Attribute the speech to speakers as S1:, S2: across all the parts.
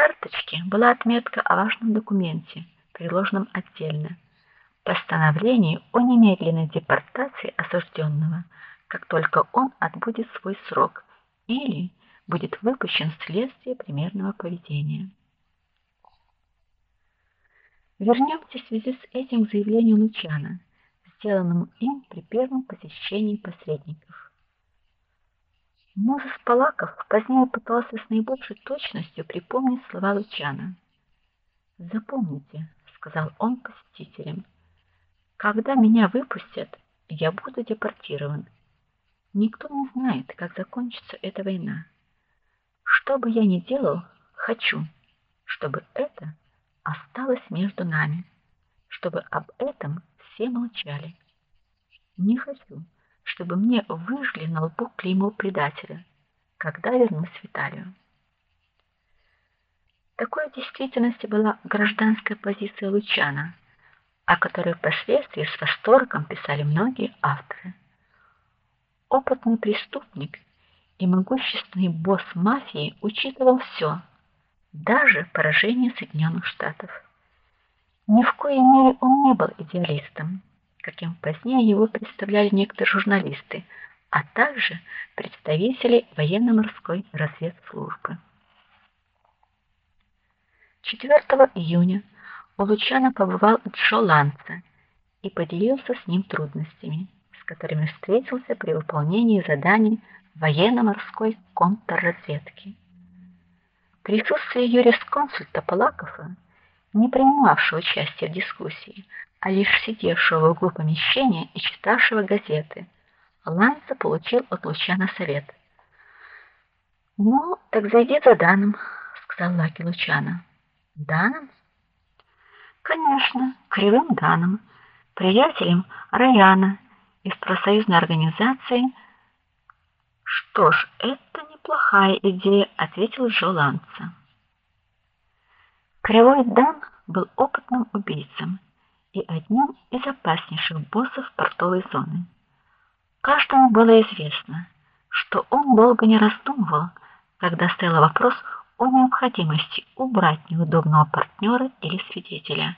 S1: карточке была отметка о важном документе, приложенном отдельно. Постановление о немедленной депортации осужденного, как только он отбудет свой срок или будет выпущен вследствие примерного поведения. Вернемся в связи с этим к заявлению Лучана, сделанному им при первом посещении посредников. Мозес Палаков позднее пытался с наибольшей точностью припомнить слова Лучана. "Запомните", сказал он посетителям. "Когда меня выпустят, я буду депортирован. Никто не знает, как закончится эта война. Что бы я ни делал, хочу, чтобы это осталось между нами, чтобы об этом все молчали. Не хочу, чтобы мне выжгли на лбу клеймо предателя, когда вернусь в Италию. Такой в действительности была гражданская позиция Лучана, о которой впоследствии с восторгом писали многие авторы. Опытный преступник и могущественный босс мафии учитывал все даже поражение Соединенных Штатов. Ни в коей мере он не был идеалистом, каким позднее его представляли некоторые журналисты, а также представители военно-морской разведслужбы. 4 июня у Лучана побывал Джо Ланца и поделился с ним трудностями, с которыми встретился при выполнении заданий военно-морской контрразведки. Присутствие юрисконсульта Полакова, не принимавшего участия в дискуссии, а лишь сидевшего в углу помещения и читавшего газеты, Ланца получил от Лучана совет. "Ну, так зайди за Даном", сказал Лаки Лучана. "Даном?" "Конечно, кривым Даном, приятелем Раяна из профсоюзной организации". "Что ж, это неплохая идея, ответил Жоланца. Кривой Дан был опытным убийцем и одним из опаснейших боссов портовой зоны. Каждому было известно, что он долго не раздумывал, когда стоял вопрос о необходимости убрать неудобного партнера или свидетеля.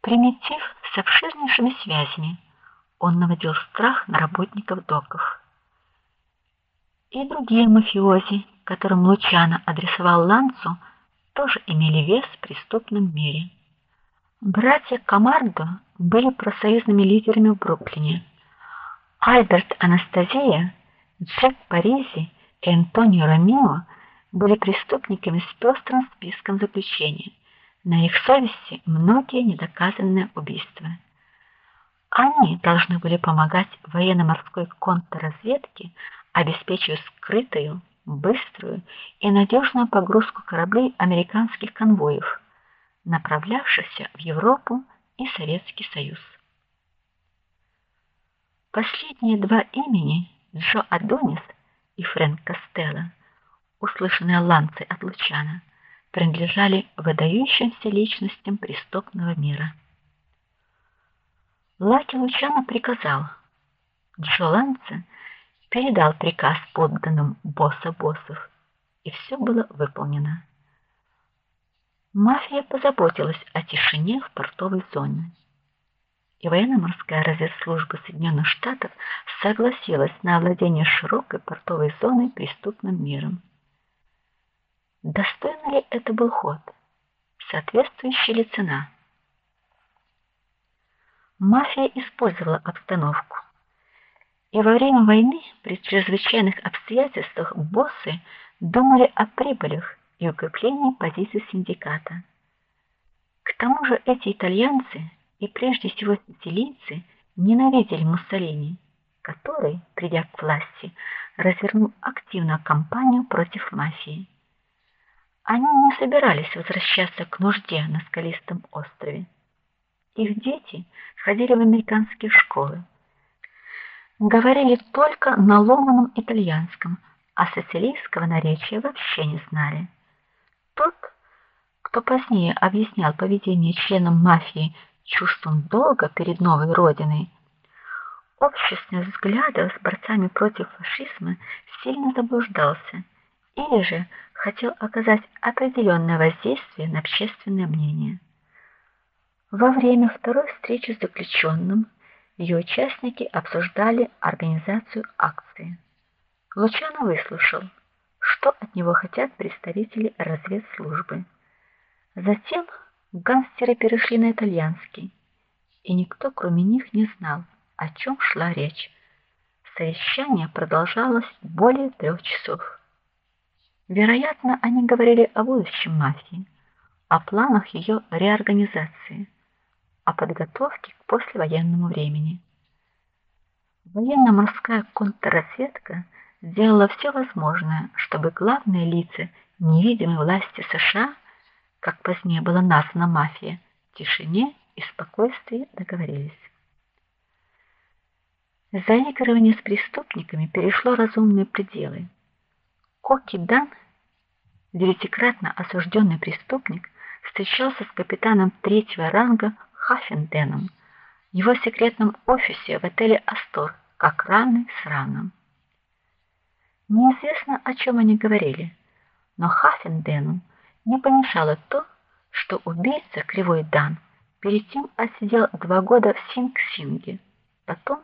S1: Примитив с обширнейшими связями, он наводил страх на работников доков и другие мафиози, которым Лучано адресовал Ланцу, тоже имели вес в преступном мире. Братья Камардо были профсоюзными лидерами в Бруклине. Альберт Анастасия, Джек Паризи и Антонио Ромео были преступниками с пестрым списком заключения. На их совести многие недоказанные убийства. Они должны были помогать военно-морской контрразведке обеспечивая скрытую, быструю и надежную погрузку кораблей американских конвоев, направлявшихся в Европу и Советский Союз. Последние два имени, Джо Адонис и Фрэнк Костелло, услышанные Ланцей от Лучана, принадлежали выдающимся личностям преступного мира. Лаки Лучано приказал Джо Ланце передал приказ подданным босса боссов, и все было выполнено. Мафия позаботилась о тишине в портовой зоне. И военно-морская разведслужба Соединенных Штатов согласилась на овладение широкой портовой зоной преступным миром. Достойный ли это был ход? Соответствующая ли цена? Мафия использовала обстановку и во время войны при чрезвычайных обстоятельствах боссы думали о прибылях и укреплении позиций синдиката. К тому же эти итальянцы и прежде всего сицилийцы ненавидели Муссолини, который, придя к власти, развернул активную кампанию против мафии. Они не собирались возвращаться к нужде на скалистом острове. Их дети ходили в американские школы говорили только на ломаном итальянском, а сицилийского наречия вообще не знали. Кто позднее объяснял поведение членов мафии чувством долга перед новой родиной, общественных взглядов с борцами против фашизма сильно заблуждался или же хотел оказать определенное воздействие на общественное мнение. Во время второй встречи с заключенным ее участники обсуждали организацию акции. Лучано выслушал, что от него хотят представители разведслужбы. Затем гангстеры перешли на итальянский, и никто, кроме них, не знал, о чем шла речь. Совещание продолжалось более трех часов. Вероятно, они говорили о будущем мафии, о планах ее реорганизации о подготовке к послевоенному времени. Военно-морская контрразведка сделала все возможное, чтобы главные лица невидимой власти США, как позднее была названа мафия, в тишине и спокойствии договорились. Заигрывание с преступниками перешло разумные пределы. Коки Дан, девятикратно осужденный преступник, встречался с капитаном третьего ранга Хаффенденом в его секретном офисе в отеле Астор, как равный с равным. Неизвестно, о чем они говорили, но Хаффендену не помешало то, что убийца Кривой Дан перед тем отсидел два года в Синг-Синге, потом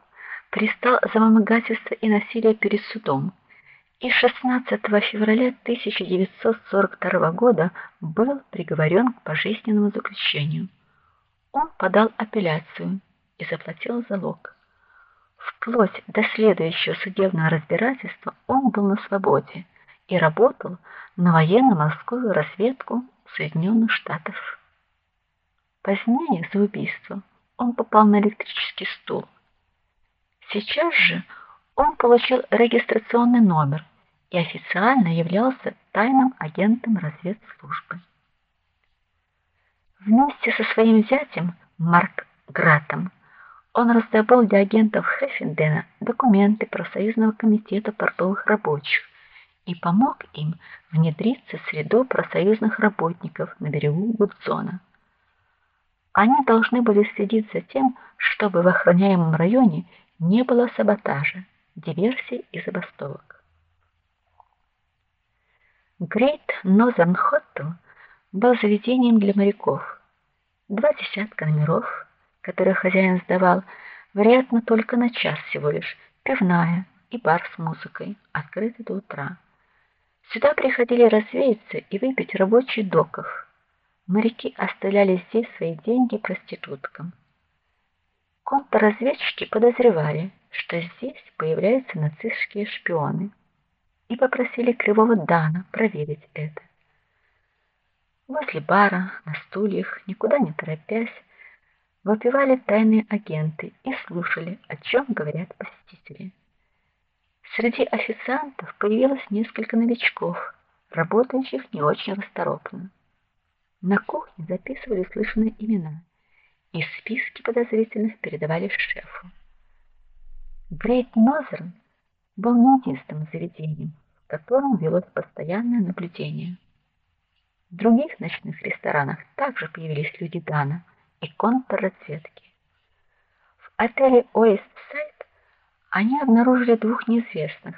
S1: пристал за вымогательство и насилие перед судом и 16 февраля 1942 года был приговорен к пожизненному заключению. Он подал апелляцию и заплатил залог. Вплоть до следующего судебного разбирательства он был на свободе и работал на военно-морскую разведку Соединенных Штатов. Позднее за убийство он попал на электрический стул. Сейчас же он получил регистрационный номер и официально являлся тайным агентом разведслужбы. Вместе со своим зятем Марк Гратом он раздобыл для агентов Хеффендена документы профсоюзного комитета портовых рабочих и помог им внедриться в среду профсоюзных работников на берегу Гудзона. Они должны были следить за тем, чтобы в охраняемом районе не было саботажа, диверсий и забастовок. Great Northern Hotel был заведением для моряков. Два десятка номеров, которые хозяин сдавал, вероятно, только на час всего лишь, пивная и бар с музыкой, открытый до утра. Сюда приходили развеяться и выпить рабочие доков. Моряки оставляли здесь свои деньги проституткам. Контрразведчики подозревали, что здесь появляются нацистские шпионы, и попросили Кривого Дана проверить это. Возле бара, на стульях, никуда не торопясь, выпивали тайные агенты и слушали, о чем говорят посетители. Среди официантов появилось несколько новичков, работающих не очень расторопно. На кухне записывали слышанные имена, и списки подозрительных передавали шефу. Грейт Нозерн был не единственным заведением, в котором велось постоянное наблюдение. В других ночных ресторанах также появились люди Дана и контрразведки. В отеле Сайт они обнаружили двух неизвестных,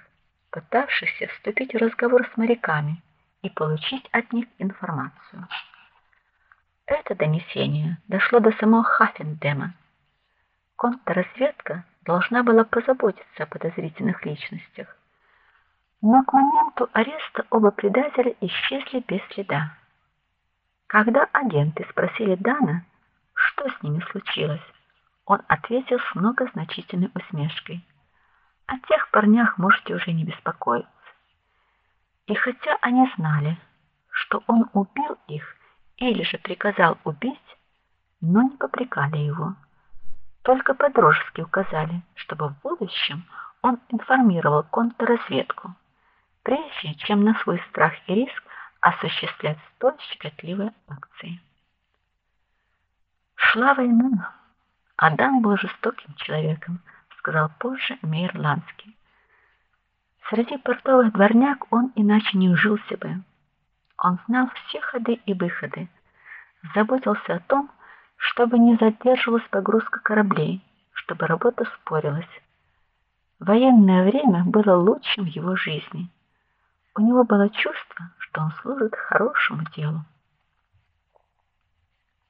S1: пытавшихся вступить в разговор с моряками и получить от них информацию. Это донесение дошло до самого Хаффендема. Контрразведка должна была позаботиться о подозрительных личностях. Но к моменту ареста оба предателя исчезли без следа. Когда агенты спросили Дана, что с ними случилось, он ответил с многозначительной усмешкой: "О тех парнях можете уже не беспокоиться". И хотя они знали, что он убил их или же приказал убить, но не попрекали его. Только по-дружески указали, чтобы в будущем он информировал контрразведку, прежде чем на свой страх и риск осуществлять столь щекотливые акции. Шла война. Адам был жестоким человеком, сказал позже Мейер Ланский. Среди портовых дворняг он иначе не ужился бы. Он знал все ходы и выходы, заботился о том, чтобы не задерживалась погрузка кораблей, чтобы работа спорилась. Военное время было лучшим в его жизни. У него было чувство, что он служит хорошему делу.